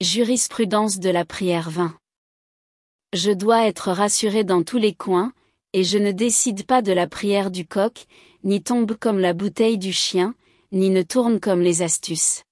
Jurisprudence de la prière 20. Je dois être rassuré dans tous les coins, et je ne décide pas de la prière du coq, ni tombe comme la bouteille du chien, ni ne tourne comme les astuces.